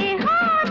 हाँ